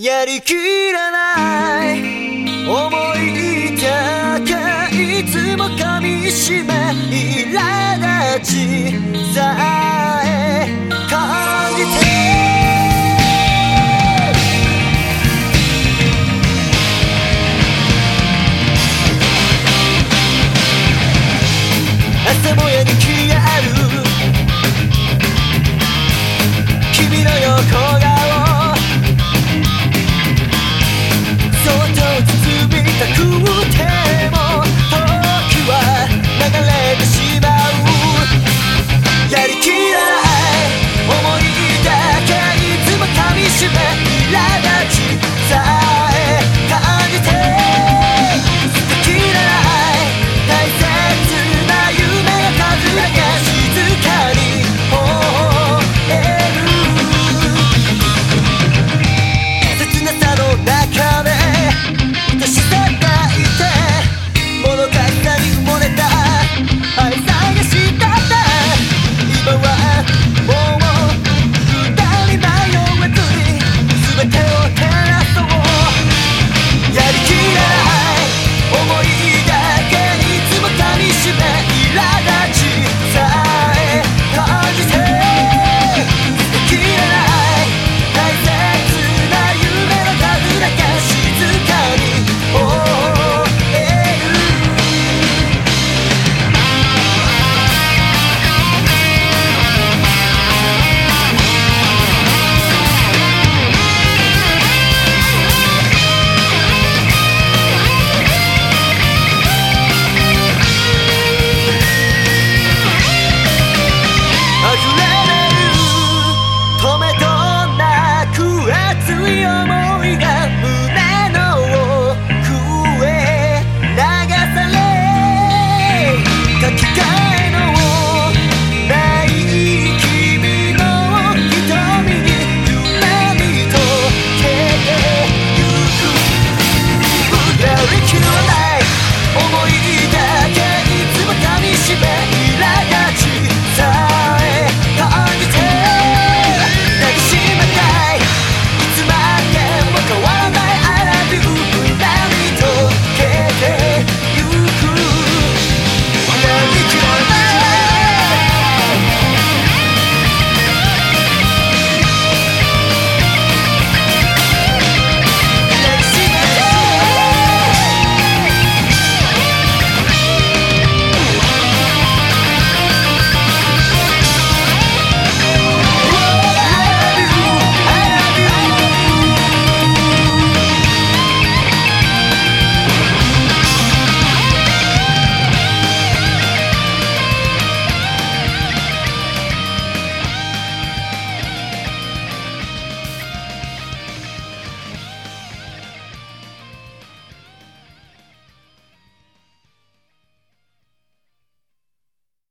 やりきらない。思いだけいつも噛みしめ苛立ちさララ